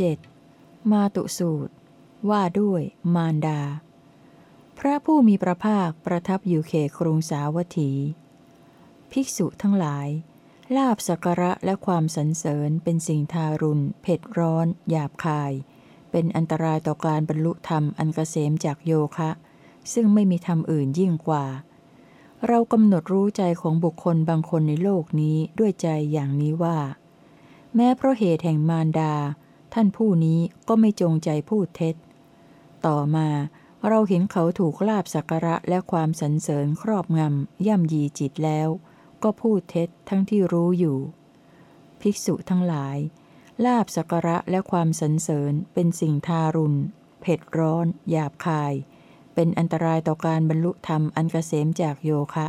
7. มาตุสูตร ว่าด้วยมารดา พระผู้มีพระภาคประทับอยู่เขครุงสาวัตถี ภิกษุทั้งหลาย ลาบสักระและความสรรเสริญเป็นสิ่งทารุณ เผ็ดร้อน หยาบคาย เป็นอันตรายต่อการบรรลุธรรมอันกเกษมจากโยคะ ซึ่งไม่มีธรรมอื่นยิ่งกว่า เรากำหนดรู้ใจของบุคคลบางคนในโลกนี้ด้วยใจอย่างนี้ว่า แม้เพราะเหตุแห่งมารดา ท่านผู้นี้ก็ไม่จงใจพูดเท็จ ต่อมาเราเห็นเขาถูกลาบสักระและความสรรเสริญครอบงำย่ำยีจิตแล้ว ก็พูดเท็จทั้งที่รู้อยู่ ภิกษุทั้งหลาย ลาบสักระและความสรรเสริญเป็นสิ่งทารุณ เผ็ดร้อน หยาบคาย เป็นอันตรายต่อการบรรลุธรรมอันกเกษมจากโยคะ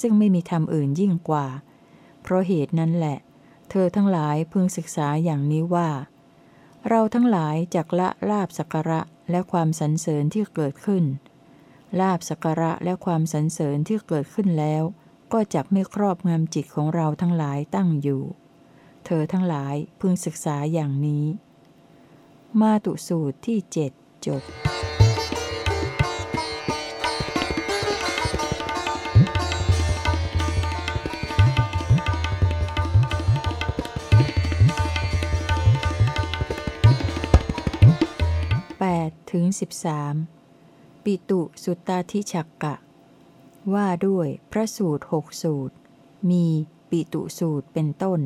ซึ่งไม่มีธรรมอื่นยิ่งกว่า เพราะเหตุนั้นแหละ เธอทั้งหลายพึงศึกษาอย่างนี้ว่า เราทั้งหลายจักละลาบสักระและความสรรเสริญที่เกิดขึ้น ลาบสักระและความสรรเสริญที่เกิดขึ้นแล้ว ก็จักไม่ครอบงำจิตของเราทั้งหลายตั้งอยู่ เธอทั้งหลายพึงศึกษาอย่างนี้ มาตุสูตรที่เจ็ดจบ ถึง 13 ปิตุสุตตาธิฉักกะ ว่าด้วยพระสูตรหกสูตร มีปิตุสูตรเป็นต้น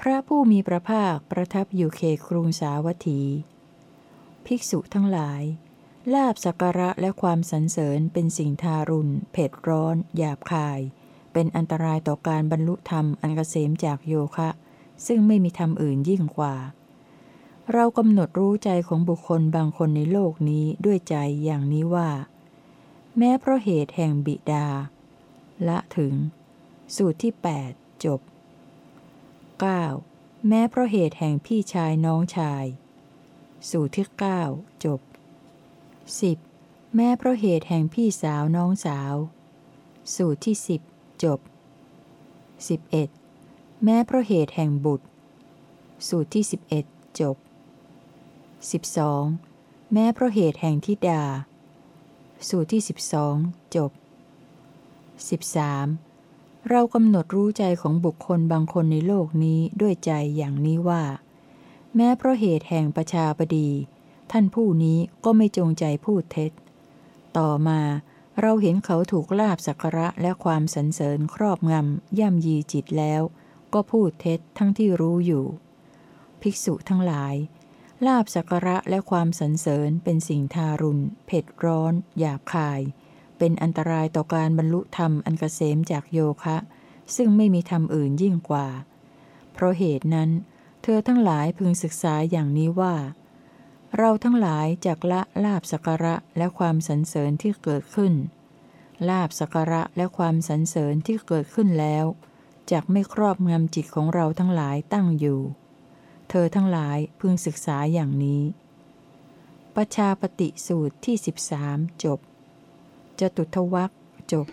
พระผู้มีพระภาคประทับอยู่เขครุงสาวัตถี ภิกษุทั้งหลาย ลาบสักการะและความสรรเสริญเป็นสิ่งทารุณ เผ็ดร้อน หยาบคาย เป็นอันตรายต่อการบรรลุธรรมอันกเกษมจากโยคะ ซึ่งไม่มีธรรมอื่นยิ่งกว่า เรากำหนดรู้ใจของบุคคลบางคนในโลกนี้ด้วยใจอย่างนี้ว่า แม้เพราะเหตุแห่งบิดา ละถึง สูตรที่ 8 จบ 9. แม้เพราะเหตุแห่งพี่ชายน้องชาย สูตรที่ 9 จบ 10. แม้เพราะเหตุแห่งพี่สาวน้องสาว สูตรที่ 10 จบ 11. แม้เพราะเหตุแห่งบุตร สูตรที่ 11 จบ 12. แม้เพราะเหตุแห่งทิดา สูตรที่ 12 จบ 13. เรากำหนดรู้ใจของบุคคลบางคนในโลกนี้ด้วยใจอย่างนี้ว่า แม้เพราะเหตุแห่งประชาบดี ท่านผู้นี้ก็ไม่จงใจพูดเท็จ ต่อมาเราเห็นเขาถูกลาบสักระและความสรรเสริญครอบงำย่ำยีจิตแล้ว ก็พูดเท็จทั้งที่รู้อยู่ ภิกษุทั้งหลาย ลาบสักระและความสรรเสริญเป็นสิ่งทารุณ เผ็ดร้อน หยาบคาย เป็นอันตรายต่อการบรรลุธรรมอันกเกษมจากโยคะ ซึ่งไม่มีธรรมอื่นยิ่งกว่า เพราะเหตุนั้น เธอทั้งหลายพึงศึกษาอย่างนี้ว่า เราทั้งหลายจากละลาบสักระและความสรรเสริญที่เกิดขึ้น ลาบสักระและความสรรเสริญที่เกิดขึ้นแล้วจากไม่ครอบงำจิตของเราทั้งหลายตั้งอยู่ เธอทั้งหลายพึงศึกษาอย่างนี้ ประชาปฏิสูตรที่ 13 จบ จตุทวักจบ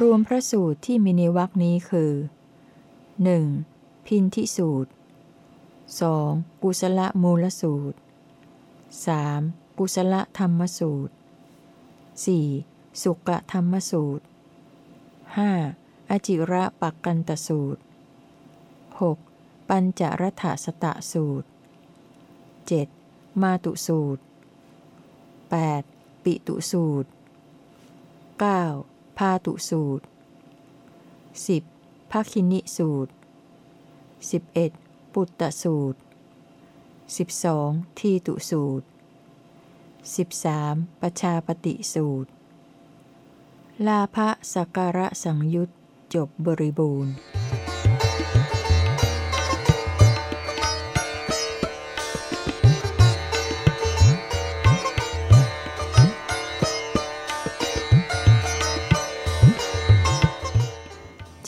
รวมพระสูตรที่มีในวรรคนี้คือ 1. พินทิสูตร 2. กุศลมูลสูตร 3. กุศลธรรมสูตร 4. สุกธรรมสูตร 5. อจิระปักกันตสูตร 6. ปัญจรัฐสตะสูตร 7. มาตุสูตร 8. ปิตุสูตร 9. พาตุสูตร 10. ภคินิสูตร 11. ปุตตสูตร 12. ทีตุสูตร 13. ประชาปฏิสูตร ลาภสักการะสังยุตจบบริบูรณ์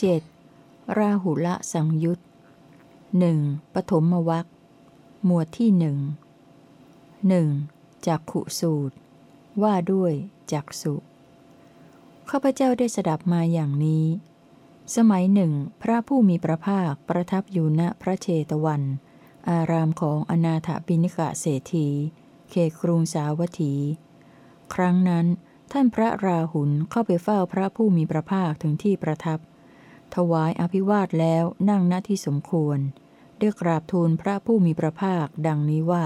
7. ราหุละสังยุต หนึ่งปฐมวัคหมวดที่หนึ่งหนึ่งจักขุสูตร ว่าด้วยจักสุข้าพเจ้าได้สดับมาอย่างนี้ สมัยหนึ่ง พระผู้มีพระภาคประทับอยู่ณพระเชตวัน อารามของอนาถปิณิกะเศรษฐี เขตกรุงสาวัตถี ครั้งนั้นท่านพระราหุลเข้าไปเฝ้าพระผู้มีพระภาคถึงที่ประทับ ถวายอภิวาทแล้วนั่งณที่สมควร ได้กราบทูลพระผู้มีพระภาคดังนี้ว่า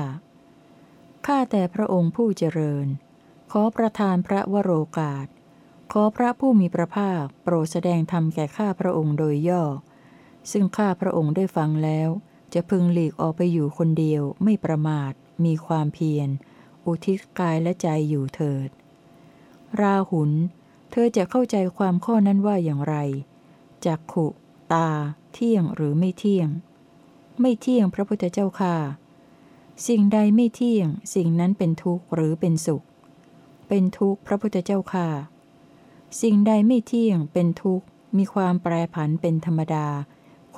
ข้าแต่พระองค์ผู้เจริญ ขอประทานพระวโรกาส ขอพระผู้มีพระภาคโปรดแสดงธรรมแก่ข้าพระองค์โดยย่อ ซึ่งข้าพระองค์ได้ฟังแล้ว จะพึงหลีกออกไปอยู่คนเดียวไม่ประมาท มีความเพียร อุทิศกายและใจอยู่เถิด ราหุล เธอจะเข้าใจความข้อนั้นว่าอย่างไรจักขุ ตา เที่ยงหรือไม่เที่ยง ไม่เที่ยงพระพุทธเจ้าค่ะ สิ่งใดไม่เที่ยง สิ่งนั้นเป็นทุกข์หรือเป็นสุข เป็นทุกข์พระพุทธเจ้าค่ะ สิ่งใดไม่เที่ยงเป็นทุกข์มีความแปรผันเป็นธรรมดา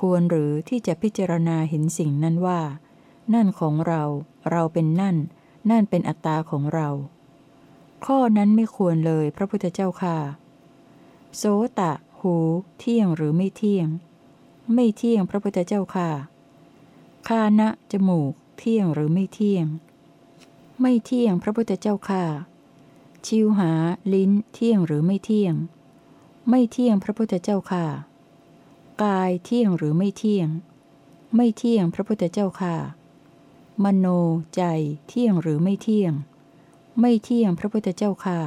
ควรหรือที่จะพิจารณาเห็นสิ่งนั้นว่า นั่นของเรา เราเป็นนั่น นั่นเป็นอัตตาของเรา ข้อนั้นไม่ควรเลยพระพุทธเจ้าค่ะ โสตะ หู เที่ยงหรือไม่เที่ยง ไม่เที่ยงพระพุทธเจ้าค่ะ คานะจมูก เที่ยงหรือไม่เที่ยง ไม่เที่ยงพระพุทธเจ้าค่ะ ชิวหา ลิ้น เที่ยงหรือไม่เที่ยง ไม่เที่ยงพระพุทธเจ้าค่ะ กายเที่ยงหรือไม่เที่ยง ไม่เที่ยงพระพุทธเจ้าค่ะ มโนใจ เที่ยงหรือไม่เที่ยง ไม่เที่ยงพระพุทธเจ้าค่ะ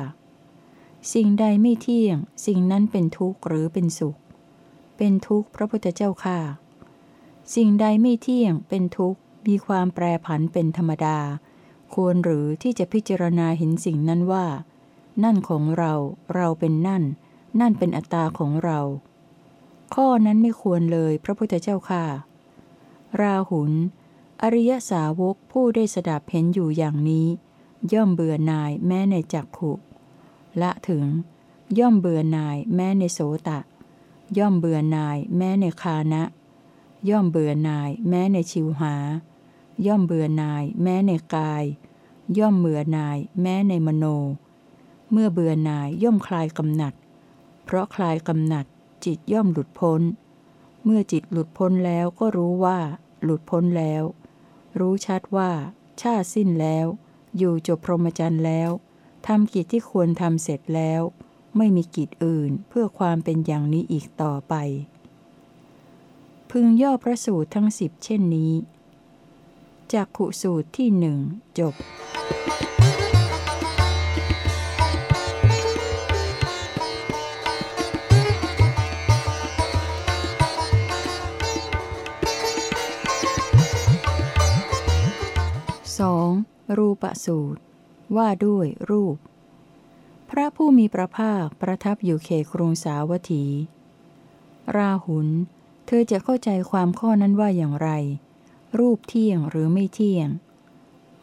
สิ่งใดไม่เที่ยง สิ่งนั้นเป็นทุกข์หรือเป็นสุข เป็นทุกข์พระพุทธเจ้าค่ะ สิ่งใดไม่เที่ยงเป็นทุกข์ มีความแปรผันเป็นธรรมดา ควรหรือที่จะพิจารณาเห็นสิ่งนั้นว่า นั่นของเรา เราเป็นนั่น นั่นเป็นอัตตาของเรา ข้อนั้นไม่ควรเลยพระพุทธเจ้าค่ะ ราหุล อริยสาวกผู้ได้สดับเห็นอยู่อย่างนี้ ย่อมเบื่อหน่ายแม้ในจักขุละถึง ย่อมเบื่อหน่ายแม้ในโสตะ ย่อมเบื่อหน่ายแม้ในคานะ ย่อมเบื่อหน่ายแม้ในชิวหา ย่อมเบื่อหน่ายแม้ในกาย ย่อมเบื่อหน่ายแม้ในมโน เมื่อเบื่อหน่ายย่อมคลายกำหนัด เพราะคลายกำหนัดจิตย่อมหลุดพ้น เมื่อจิตหลุดพ้นแล้วก็รู้ว่า หลุดพ้นแล้ว รู้ชัดว่า ชาติสิ้นแล้ว อยู่จบพรหมจรรย์แล้วทำกิจที่ควรทำเสร็จแล้ว ไม่มีกิจอื่นเพื่อความเป็นอย่างนี้อีกต่อไป พึงย่อพระสูตรทั้งสิบเช่นนี้จากขุสูตรที่หนึ่งจบสองรูปสูตร ว่าด้วยรูป พระผู้มีพระภาคประทับอยู่เขครุงสาวัตถี ราหุล เธอจะเข้าใจความข้อนั้นว่าอย่างไร รูปเที่ยงหรือไม่เที่ยง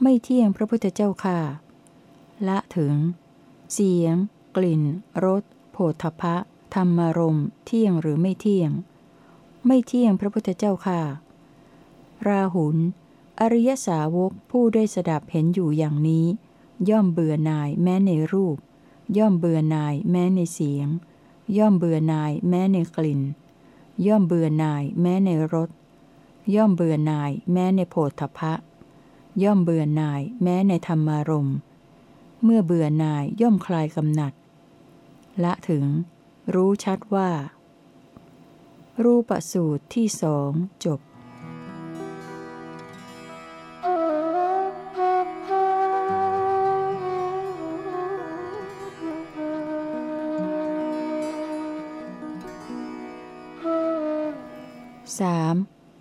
ไม่เที่ยงพระพุทธเจ้าค่ะ ละถึง เสียง กลิ่น รส โผฏฐะธรรมารมเที่ยงหรือไม่เที่ยง ไม่เที่ยงพระพุทธเจ้าค่ะ ราหุล อริยสาวกผู้ได้สดับเห็นอยู่อย่างนี้ ย่อมเบื่อหน่ายแม้ในรูป ย่อมเบื่อหน่ายแม้ในเสียง ย่อมเบื่อหน่ายแม้ในกลิ่น ย่อมเบื่อหน่ายแม้ในรส ย่อมเบื่อหน่ายแม้ในโพธพะ ย่อมเบื่อหน่ายแม้ในธรรมารมเมื่อเบื่อหน่ายย่อมคลายกำหนัด ละถึง รู้ชัดว่า รูปสูตรที่สองจบ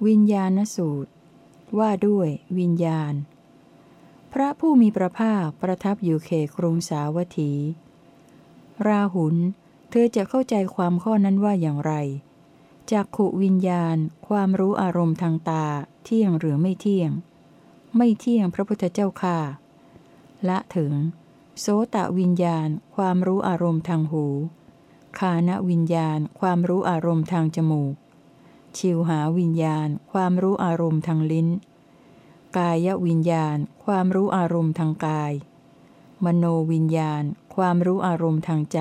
วิญญาณสูตร ว่าด้วยวิญญาณ พระผู้มีพระภาคประทับอยู่เขครุงสาวัตถี ราหุล เธอจะเข้าใจความข้อนั้นว่าอย่างไร จากขุวิญญาณ ความรู้อารมณ์ทางตา เที่ยงหรือไม่เที่ยง ไม่เที่ยงพระพุทธเจ้าค่ะ ละถึง โสตวิญญาณ ความรู้อารมณ์ทางหู คานวิญญาณ ความรู้อารมณ์ทางจมูก ชิวหาวิญญาณ ความรู้อารมณ์ทางลิ้น กายวิญญาณ ความรู้อารมณ์ทางกาย มโนวิญญาณ ความรู้อารมณ์ทางใจ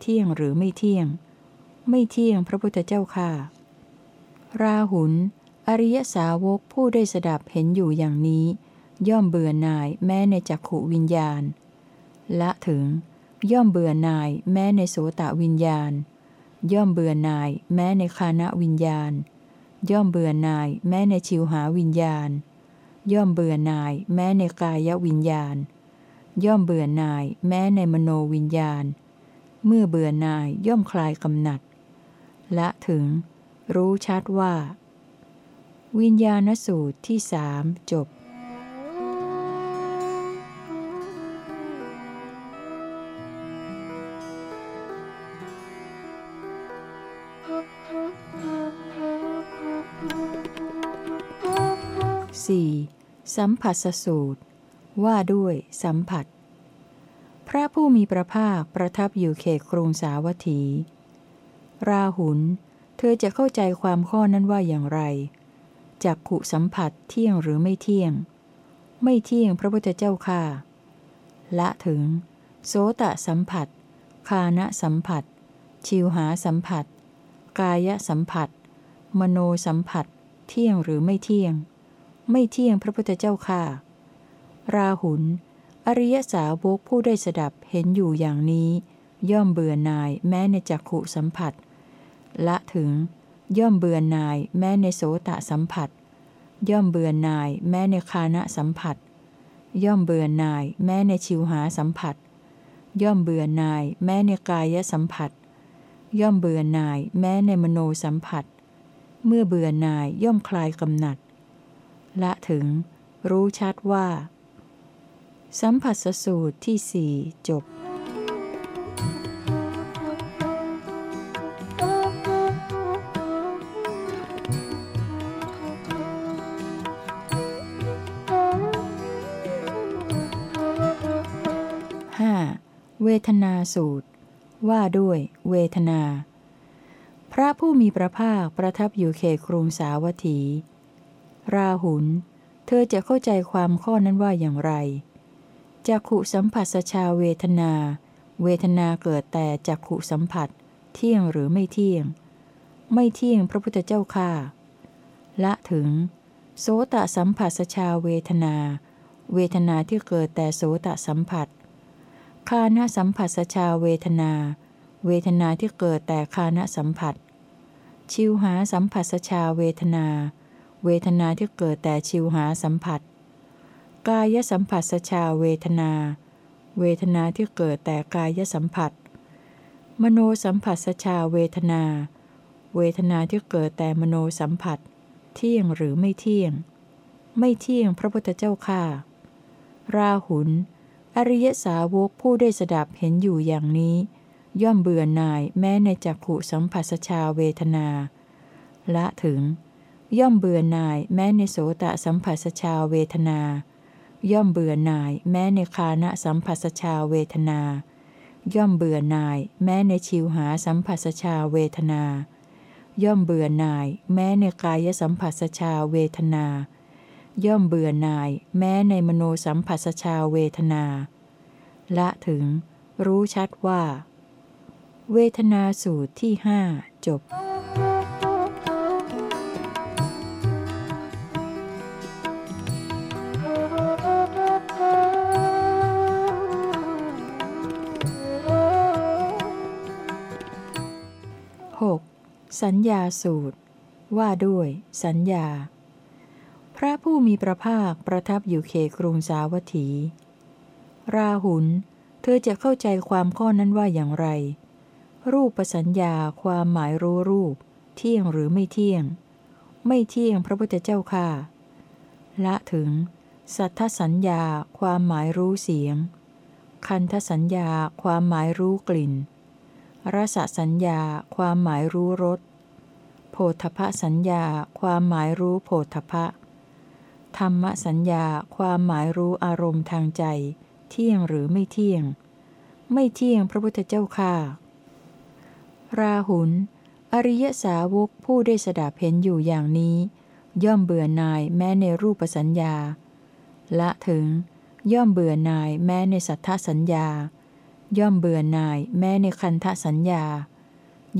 เที่ยงหรือไม่เที่ยง ไม่เที่ยงพระพุทธเจ้าค่ะ ราหุล อริยสาวกผู้ได้สดับเห็นอยู่อย่างนี้ ย่อมเบื่อหน่ายแม้ในจักขุวิญญาณ ละถึง ย่อมเบื่อหน่ายแม้ในโสตวิญญาณ ย่อมเบื่อหน่าย แม้ในคานะวิญญาณ ย่อมเบื่อหน่าย แม้ในชิวหาวิญญาณ ย่อมเบื่อหน่าย แม้ในกายวิญญาณ ย่อมเบื่อหน่าย แม้ในมโนวิญญาณ เมื่อเบื่อหน่ายย่อมคลายกำหนัด ละถึง รู้ชัดว่า วิญญาณสูตรที่สามจบ สัมผัสสูตร ว่าด้วยสัมผัส พระผู้มีพระภาคประทับอยู่เขตกรุงสาวัตถี ราหุล เธอจะเข้าใจความข้อนั้นว่าอย่างไรจักขุสัมผัสเที่ยงหรือไม่เที่ยง ไม่เที่ยงพระพุทธเจ้าค่ะ ละถึง โสตสัมผัส คานะสัมผัส ชิวหาสัมผัส กายสัมผัส มโนสัมผัส เที่ยงหรือไม่เที่ยง ไม่เที่ยงพระพุทธเจ้าค่ะ ราหุล อริยสาวกผู้ได้สดับเห็นอยู่อย่างนี้ ย่อมเบื่อนายแม้ในจักขุสัมผัส ละถึง ย่อมเบื่อนายแม้ในโสตสัมผัส ย่อมเบื่อนายแม้ในคานะสัมผัส ย่อมเบื่อนายแม้ในชิวหาสัมผัส ย่อมเบื่อนายแม้ในกายสัมผัส ย่อมเบื่อนายแม้ในมโนสัมผัส เมื่อเบื่อนายย่อมคลายกำหนัด ละถึง รู้ชัดว่า สัมผัสสูตรที่สี่จบเวทนาสูตร ว่าด้วยเวทนา พระผู้มีพระภาคประทับอยู่เขตกรุงสาวัตถี ราหุล เธอจะเข้าใจความข้อนั้นว่าอย่างไรจักขุสัมผัสชาเวทนา เวทนาเกิดแต่จักขุสัมผัส เที่ยงหรือไม่เที่ยง ไม่เที่ยงพระพุทธเจ้าค่าละถึง โสตสัมผัสชาเวทนา เวทนาที่เกิดแต่โสตสัมผัส คานะสัมผัสชาเวทนา เวทนาที่เกิดแต่คานะสัมผัส ชิวหาสัมผัสสชาเวทนาเเวทนาที่เกิดแต่ชิวหาสัมผัส กายสัมผัสสชาเวทนา เวทนาที่เกิดแต่กายสัมผัส มโนสัมผัสสชาเวทนา เวทนาที่เกิดแต่มโนสัมผัส เที่ยงหรือไม่เที่ยง ไม่เที่ยงพระพุทธเจ้าค่าราหุลอริยสาวกผู้ได้สดับเห็นอยู่อย่างนี้ ย่อมเบื่อหน่ายแม้ในจักขุสัมผัสชาเวทนา ละถึง ย่อมเบื่อหน่ายแม้ในโสตสัมผัสชาเวทนา ย่อมเบื่อหน่ายแม้ในคานะสัมผัสชาเวทนา ย่อมเบื่อหน่ายแม้ในชิวหาสัมผัสชาเวทนา ย่อมเบื่อหน่ายแม้ในกายสัมผัสชาเวทนา ย่อมเบื่อหน่ายแม้ในมโนสัมผัสชาเวทนา ละถึง รู้ชัดว่า เวทนาสูตรที่ห้าจบ สัญญาสูตร ว่าด้วย สัญญา พระผู้มีพระภาคประทับอยู่เขตกรุงสาวัตถี ราหุล เธอจะเข้าใจความข้อนั้นว่าอย่างไร รูปสัญญาความหมายรู้รูป เที่ยงหรือไม่เที่ยง ไม่เที่ยงพระพุทธเจ้าค่ะ ละถึง สัทธสัญญาความหมายรู้เสียง คันธสัญญาความหมายรู้กลิ่นรสสัญญาความหมายรู้รส โพธพสัญญาความหมายรู้โพธพะ ธรรมสัญญาความหมายรู้อารมณ์ทางใจ เที่ยงหรือไม่เที่ยง ไม่เที่ยงพระพุทธเจ้าค่ะ ราหุล อริยสาวกผู้ได้สดับเห็นอยู่อย่างนี้ ย่อมเบื่อหน่ายแม้ในรูปสัญญา ละถึง ย่อมเบื่อหน่ายแม้ในสัทธสัญญา ย่อมเบื่อหน่ายแม้ในคันธสัญญา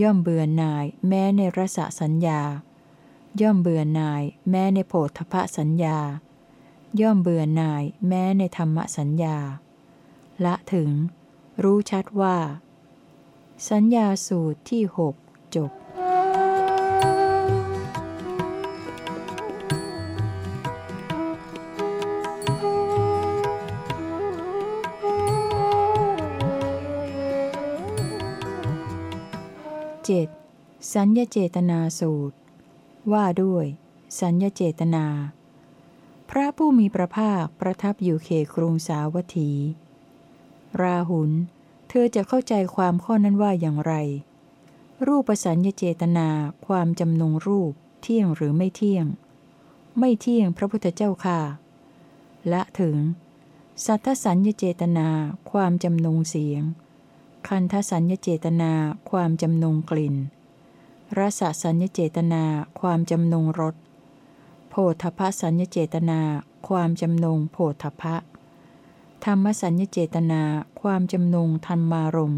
ย่อมเบื่อหน่าย แม้ในรสสัญญา ย่อมเบื่อหน่าย แม้ในโผฏฐะสัญญา ย่อมเบื่อหน่าย แม้ในธรรมสัญญา ละถึง รู้ชัดว่า สัญญาสูตรที่หกจบ 7. สัญญเจตนาสูตร ว่าด้วย สัญญเจตนา พระผู้มีพระภาคประทับอยู่เขครุงสาวัตถี ราหุล เธอจะเข้าใจความข้อนั้นว่าอย่างไร รูปสัญญเจตนา ความจำนงรูป เที่ยงหรือไม่เที่ยง ไม่เที่ยงพระพุทธเจ้าค่ะ ละถึง สัทธสัญญเจตนา ความจำนงเสียง คันทสัญญเจตนาความจำนงกลิ่น รสสัญญเจตนาความจำนงรส โพธพสัญญเจตนาความจำนงโพธพะ ธรรมสัญญเจตนาความจำนงธรรมารม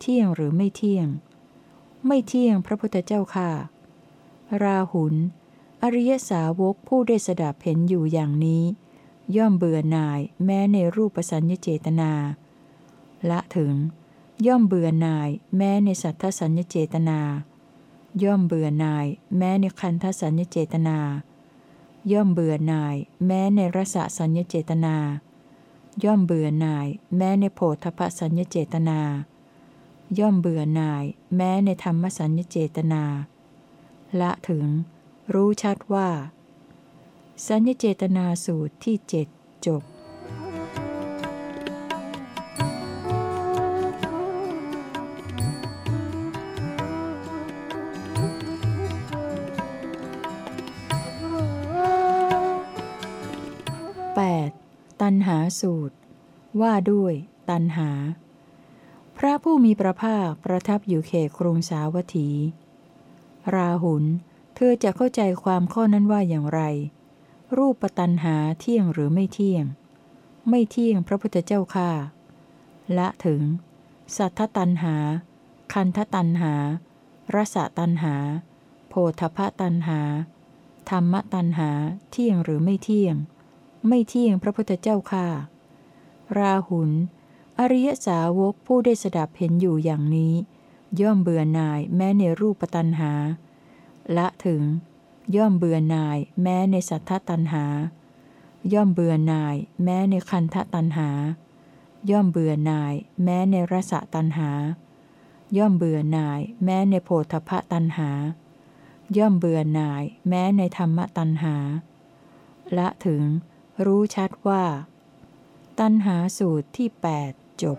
เที่ยงหรือไม่เที่ยง ไม่เที่ยงพระพุทธเจ้าค่ะ ราหุล อริยสาวกผู้ได้สดับเห็นอยู่อย่างนี้ ย่อมเบื่อหน่ายแม้ในรูปสัญญเจตนา ละถึง ย่อมเบื่อหน่าย แม้ในสัทธสัญญเจตนา ย่อมเบื่อหน่าย แม้ในคันธสัญญเจตนา ย่อมเบื่อหน่าย แม้ในรสสัญญเจตนา ย่อมเบื่อหน่าย แม้ในโพธพสัญญเจตนา ย่อมเบื่อหน่าย แม้ในธรรมสัญญเจตนา ละถึง รู้ชัดว่า สัญญเจตนาสูตรที่เจ็ดจบ สูตร ว่าด้วย ตันหา พระผู้มีพระภาคประทับอยู่เขตกรุงสาวัตถี ราหุล เธอจะเข้าใจความข้อนั้นว่าอย่างไร รูปตันหาเที่ยงหรือไม่เที่ยง ไม่เที่ยงพระพุทธเจ้าค่าละถึง สัทธตันหา คันธตันหา รสตันหา โพธพตันหา ธรรมตันหา เที่ยงหรือไม่เที่ยง ไม่เที่ยงพระพุทธเจ้าค่ะ ราหุล อริยสาวกผู้ได้สดับเห็นอยู่อย่างนี้ ย่อมเบื่อหน่ายแม้ในรูปตันหา ละถึง ย่อมเบื่อหน่ายแม้ในสัทธตันหา ย่อมเบื่อหน่ายแม้ในคันธตันหา ย่อมเบื่อหน่ายแม้ในรสตันหา ย่อมเบื่อหน่ายแม้ในโพธพตันหา ย่อมเบื่อหน่ายแม้ในธรรมตันหา ละถึง รู้ชัดว่า ตัณหาสูตรที่ 8 จบ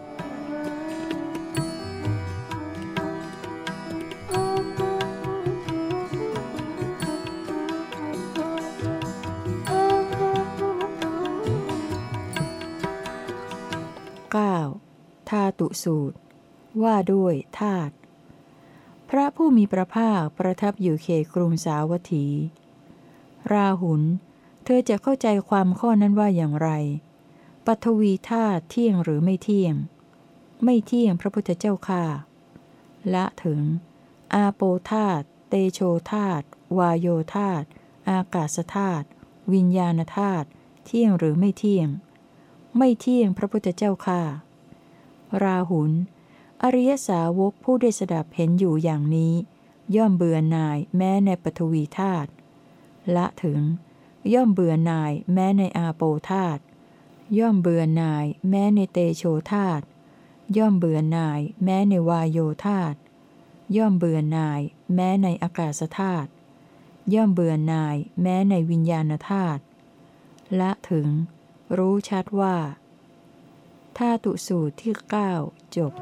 9. ธาตุสูตร ว่าด้วยธาตุ พระผู้มีพระภาคประทับอยู่เขตกรุงสาวัตถี ราหุล เธอจะเข้าใจความข้อนั้นว่าอย่างไรปัทวีธาตุเที่ยงหรือไม่เที่ยง ไม่เที่ยงพระพุทธเจ้าค่าละถึง อาโปธาตุเตโชธาตุวายโยธาตุอากาศธาตุวิญญาณธาตุเที่ยงหรือไม่เที่ยง ไม่เที่ยงพระพุทธเจ้าค่าราหุล อริยสาวกผู้ได้สดับเห็นอยู่อย่างนี้ ย่อมเบื่อหน่ายแม้ในปฐวีธาตุละถึง ย่อมเบื่อหน่าย แม้ในอาโปธาตย่อมเบื่อหน่าย แม้ในเตโชธาตย่อมเบื่อหน่าย แม้ในวายโยธาตย่อมเบื่อหน่าย แม้ในอากาศธาตุย่อมเบื่อหน่าย แม้ในวิญญาณธาตุละถึง รู้ชัดว่าธาตุสูตรที่เก้าจบ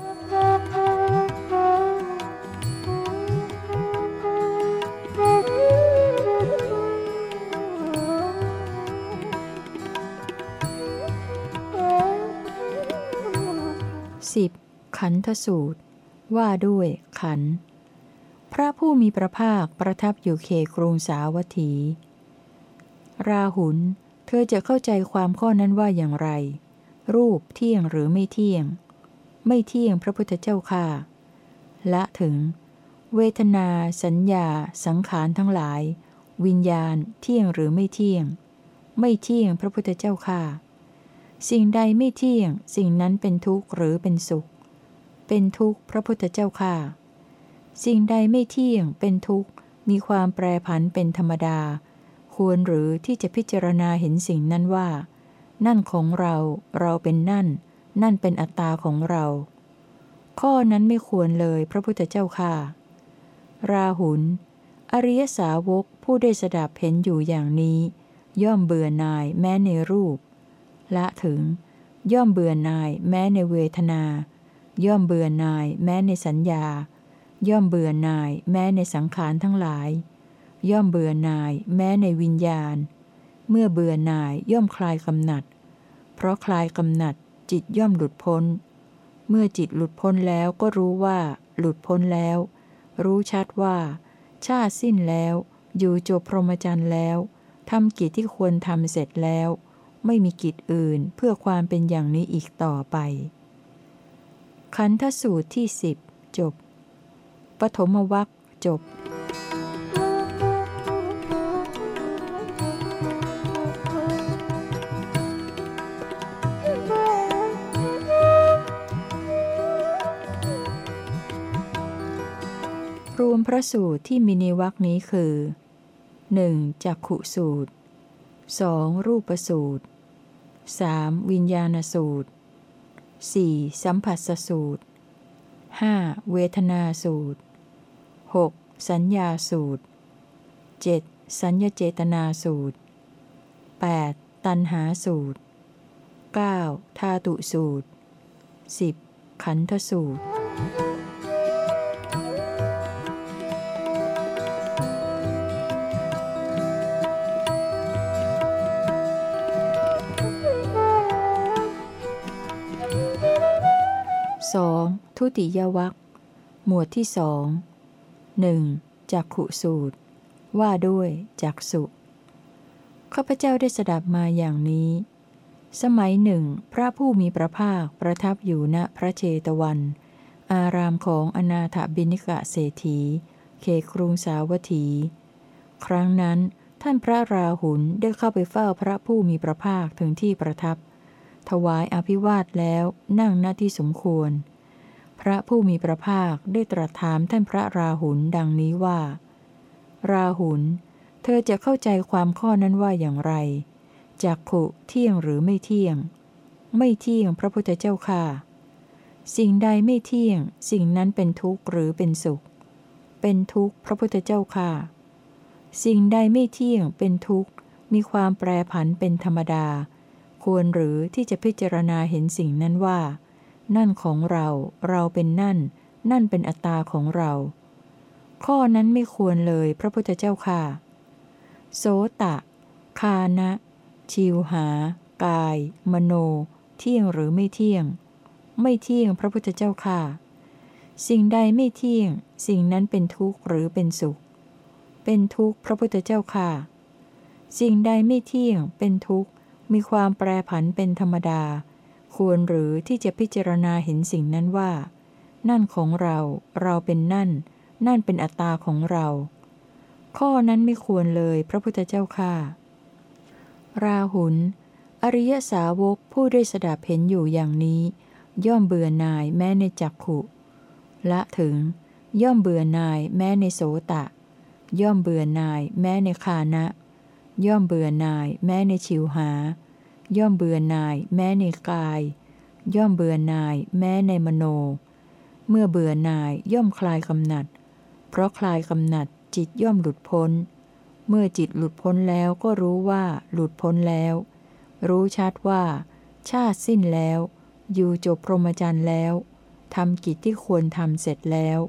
สิบขันธสูตร ว่าด้วย ขัน พระผู้มีพระภาคประทับอยู่เขกรุงสาวัตถี ราหุลเธธอจะเข้าใจความข้อนั้นว่าอย่างไร รูปเที่ยงหรือไม่เที่ยง ไม่เที่ยงพระพุทธเจ้าค่ะ ละถึง เวทนา สัญญา สังขารทั้งหลาย วิญญาณ เที่ยงหรือไม่เที่ยง ไม่เที่ยงพระพุทธเจ้าค่ะ สิ่งใดไม่เที่ยง สิ่งนั้นเป็นทุกข์หรือเป็นสุข เป็นทุกข์พระพุทธเจ้าค่ะ สิ่งใดไม่เที่ยง เป็นทุกข์ มีความแปรผันเป็นธรรมดา ควรหรือที่จะพิจารณาเห็นสิ่งนั้นว่า นั่นของเรา เราเป็นนั่น นั่นเป็นอัตตาของเรา ข้อนั้นไม่ควรเลยพระพุทธเจ้าค่ะ ราหุล อริยสาวกผู้ได้สดับเห็นอยู่อย่างนี้ ย่อมเบื่อหน่ายแม้ในรูป ละถึง ย่อมเบื่อนายแม้ในเวทนา ย่อมเบื่อนายแม้ในสัญญา ย่อมเบื่อนายแม้ในสังขารทั้งหลาย ย่อมเบื่อนายแม้ในวิญญาณ เมื่อเบื่อนายย่อมคลายกำหนัด เพราะคลายกำหนัดจิตย่อมหลุดพ้น เมื่อจิตหลุดพ้นแล้วก็รู้ว่าหลุดพ้นแล้ว รู้ชัดว่า ชาติสิ้นแล้ว อยู่จบพรหมจรรย์แล้วทำกิจที่ควรทำเสร็จแล้ว ไม่มีกิจอื่นเพื่อความเป็นอย่างนี้อีกต่อไป ขันธสูตรที่สิบจบ ปฐมวัคจบรวมพระสูตรที่มีในวรคนี้คือ 1. จักขุสูตร 2. รูปสูตร 3. วิญญาณสูตร 4. สัมผัสสูตร 5. เวทนาสูตร 6. สัญญาสูตร 7. สัญญเจตนาสูตร 8. ตันหาสูตร 9. ธาตุสูตร 10. ขันธสูตร สองทุติยวัคหมวดที่สองหนึ่งจักขุสูตร ว่าด้วยจักสุข้าพเจ้าได้สดับมาอย่างนี้ สมัยหนึ่ง พระผู้มีพระภาคประทับอยู่ณพระเชตวัน อารามของอนาถบิณิกะเศรษฐีเขครุงสาวัตถี ครั้งนั้นท่านพระราหุลได้เข้าไปเฝ้าพระผู้มีพระภาคถึงที่ประทับ ถวายอภิวาทแล้วนั่งหน้าที่สมควร พระผู้มีพระภาคได้ตรัสถามท่านพระราหุลดังนี้ว่า ราหุล เธอจะเข้าใจความข้อนั้นว่าอย่างไร จากขุเที่ยงหรือไม่เที่ยง ไม่เที่ยงพระพุทธเจ้าค่ะ สิ่งใดไม่เที่ยง สิ่งนั้นเป็นทุกข์หรือเป็นสุข เป็นทุกข์พระพุทธเจ้าค่ะ สิ่งใดไม่เที่ยงเป็นทุกข์ มีความแปรผันเป็นธรรมดา ควรหรือที่จะพิจารณาเห็นสิ่งนั้นว่า นั่นของเรา เราเป็นนั่น นั่นเป็นอัตตาของเรา ข้อนั้นไม่ควรเลยพระพุทธเจ้าค่ะ โสตะ คานะ ชิวหา กาย มโน เที่ยงหรือไม่เที่ยง ไม่เที่ยงพระพุทธเจ้าค่ะ สิ่งใดไม่เที่ยง สิ่งนั้นเป็นทุกข์หรือเป็นสุข เป็นทุกข์พระพุทธเจ้าค่ะ สิ่งใดไม่เที่ยง เป็นทุกข์ มีความแปรผันเป็นธรรมดา ควรหรือที่จะพิจารณาเห็นสิ่งนั้นว่า นั่นของเรา เราเป็นนั่น นั่นเป็นอัตตาของเรา ข้อนั้นไม่ควรเลยพระพุทธเจ้าค่ะราหุล อริยสาวกผู้ได้สดับเห็นอยู่อย่างนี้ ย่อมเบื่อหน่ายแม้ในจักขุ ละถึง ย่อมเบื่อหน่ายแม้ในโสตะ ย่อมเบื่อหน่ายแม้ในคานะ ย่อมเบื่อหน่ายแม้ในชิวหา ย่อมเบื่อหน่าย แม้ในกาย ย่อมเบื่อหน่าย แม้ในมโน เมื่อเบื่อหน่ายย่อมคลายกำหนัด เพราะคลายกำหนัดจิตย่อมหลุดพ้น เมื่อจิตหลุดพ้นแล้วก็รู้ว่าหลุดพ้นแล้ว รู้ชัดว่า ชาติสิ้นแล้ว อยู่จบพรหมจรรย์แล้วทำกิจที่ควรทำเสร็จแล้ว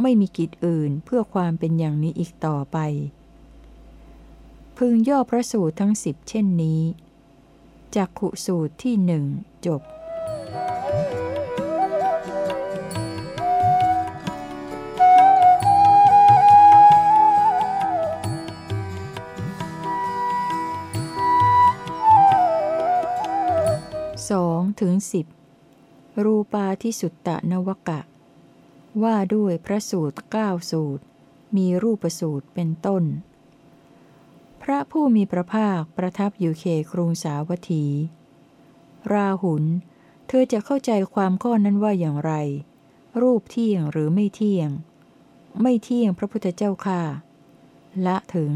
ไม่มีกิจอื่นเพื่อความเป็นอย่างนี้อีกต่อไป พึงย่อพระสูตรทั้งสิบเช่นนี้ จากขุสูตรที่หนึ่งจบ2ถึง10รูปาทิสุตตะนวกะ ว่าด้วยพระสูตร9สูตร มีรูปสูตรเป็นต้น พระผู้มีพระภาคประทับอยู่เขครุงสาวัตถี ราหุล เธอจะเข้าใจความข้อนั้นว่าอย่างไร รูปเที่ยงหรือไม่เที่ยง ไม่เที่ยงพระพุทธเจ้าค่ะ ละถึง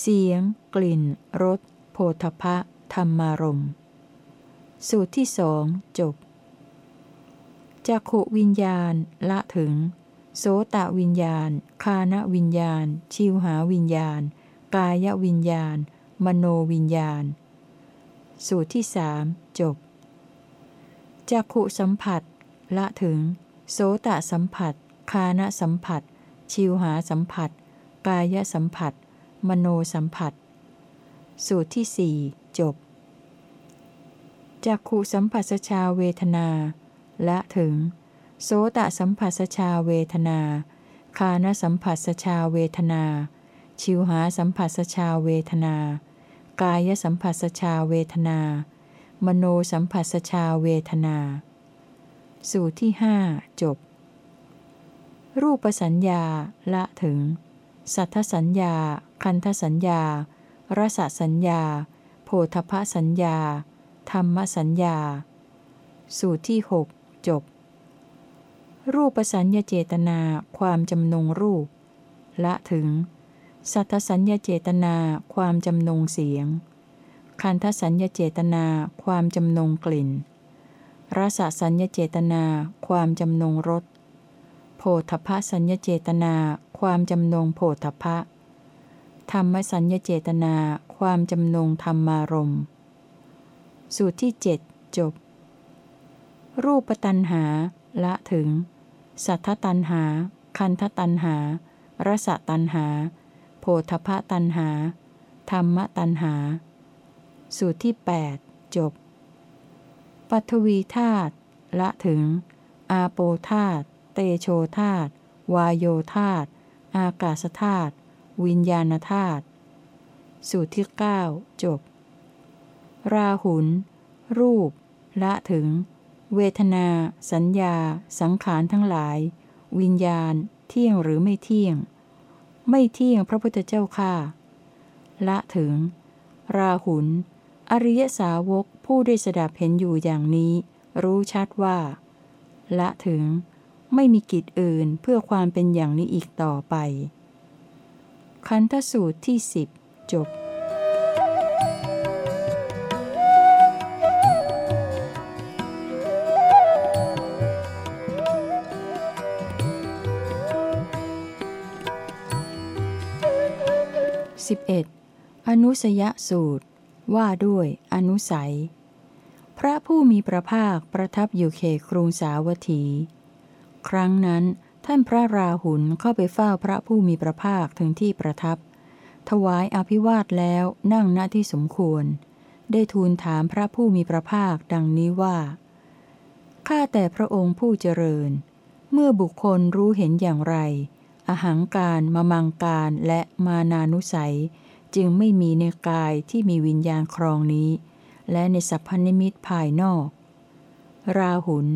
เสียง กลิ่น รส โพธพะ ธรรมารม สูตรที่สองจบจักขุวิญญาณ ละถึง โสตวิญญาณ คานวิญญาณ ชิวหาวิญญาณ กายวิญญาณ มโนวิญญาณ สูตรที่สามจบจักขุสัมผัส ละถึง โสตสัมผัส คานสัมผัส ชิวหาสัมผัส กายสัมผัส มโนสัมผัส สูตรที่สี่จบจักขุสัมผัสชาเวทนา ละถึง โสตสัมผัสชาเวทนา คานสัมผัสชาเวทนา ชิวหาสัมผัสชาเวทนา กายสัมผัสชาเวทนา มโนสัมผัสชาเวทนา สูตรที่หจบ รูปสัญญาละถึง สัทธสัญญา คันธสัญญา รสสัญญา โพธพสัญญา ธรรมสัญญา สูตรที่หจบ รูปสัญญาเจตนาความจำนงรูป ละถึง สัทธสัญญาเจตนาความจำนงเสียง คันทสัญญเจตนาความจำนงกลิ่น รสสัญญเจตนาความจำนงรส โพธพสัญญเจตนาความจำนงโพธพะ ธรรมสัญญเจตนาความจำนงธรรมารมสูตรที่เจ็ดจบ รูปตันหาละถึง สัทธตันหา คันทตันหารสตันหา ธพะตันหา ธรรมตันหา สูตรที่ 8 จบ ปัทวีธาตุละถึง อาโปธาตุเตโชธาตุวายโยธาตุอากาศธาตุวิญญาณธาตุสูตรที่ 9 จบ ราหุล รูป ละถึง เวทนา สัญญา สังขารทั้งหลาย วิญญาณ เที่ยงหรือไม่เที่ยง ไม่เที่ยงพระพุทธเจ้าค่าละถึง ราหุล อริยสาวกผู้ได้สดับเห็นอยู่อย่างนี้ รู้ชัดว่า ละถึง ไม่มีกิจอื่นเพื่อความเป็นอย่างนี้อีกต่อไป คันทสูตรที่สิบจบ สิบเอ็ดอนุสยสูตร ว่าด้วย อนุสัย พระผู้มีพระภาคประทับอยู่เขครุงสาวัตถี ครั้งนั้นท่านพระราหุลเข้าไปเฝ้าพระผู้มีพระภาคถึงที่ประทับ ถวายอภิวาทแล้วนั่งณที่สมควร ได้ทูลถามพระผู้มีพระภาคดังนี้ว่า ข้าแต่พระองค์ผู้เจริญ เมื่อบุคคลรู้เห็นอย่างไร อหังการมมังการและมานานุสัย จึงไม่มีในกายที่มีวิญญาณครองนี้ และในสัพพนิมิตภายนอก ราหุล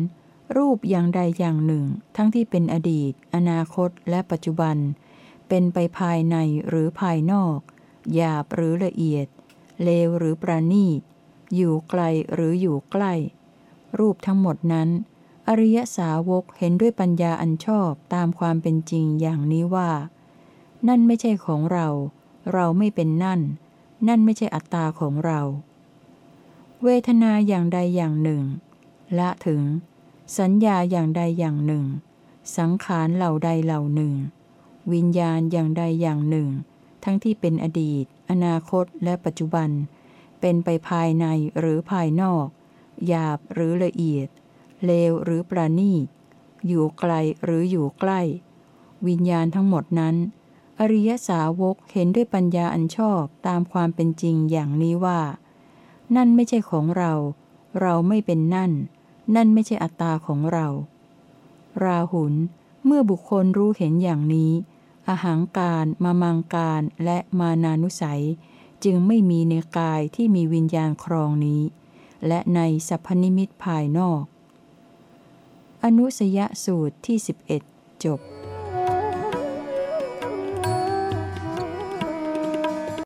รูปอย่างใดอย่างหนึ่ง ทั้งที่เป็นอดีต อนาคต และปัจจุบัน เป็นไปภายในหรือภายนอก หยาบหรือละเอียด เลวหรือประณีต อยู่ไกลหรืออยู่ใกล้ รูปทั้งหมดนั้น อริยสาวกเห็นด้วยปัญญาอันชอบตามความเป็นจริงอย่างนี้ว่า นั่นไม่ใช่ของเรา เราไม่เป็นนั่น นั่นไม่ใช่อัตตาของเรา เวทนาอย่างใดอย่างหนึ่ง ละถึง สัญญาอย่างใดอย่างหนึ่ง สังขารเหล่าใดเหล่าหนึ่ง วิญญาณอย่างใดอย่างหนึ่ง ทั้งที่เป็นอดีต อนาคตและปัจจุบัน เป็นไปภายในหรือภายนอก หยาบหรือละเอียด เลวหรือประณีตอยู่ไกลหรืออยู่ใกล้ วิญญาณทั้งหมดนั้น อริยสาวกเห็นด้วยปัญญาอันชอบตามความเป็นจริงอย่างนี้ว่า นั่นไม่ใช่ของเรา เราไม่เป็นนั่น นั่นไม่ใช่อัตตาของเรา ราหุลเมื่อบุคคลรู้เห็นอย่างนี้ อหังการมามังการและมานานุสัย จึงไม่มีในกายที่มีวิญญาณครองนี้ และในสัพพนิมิตภายนอก อนุสยสูตรที่ 11 จบ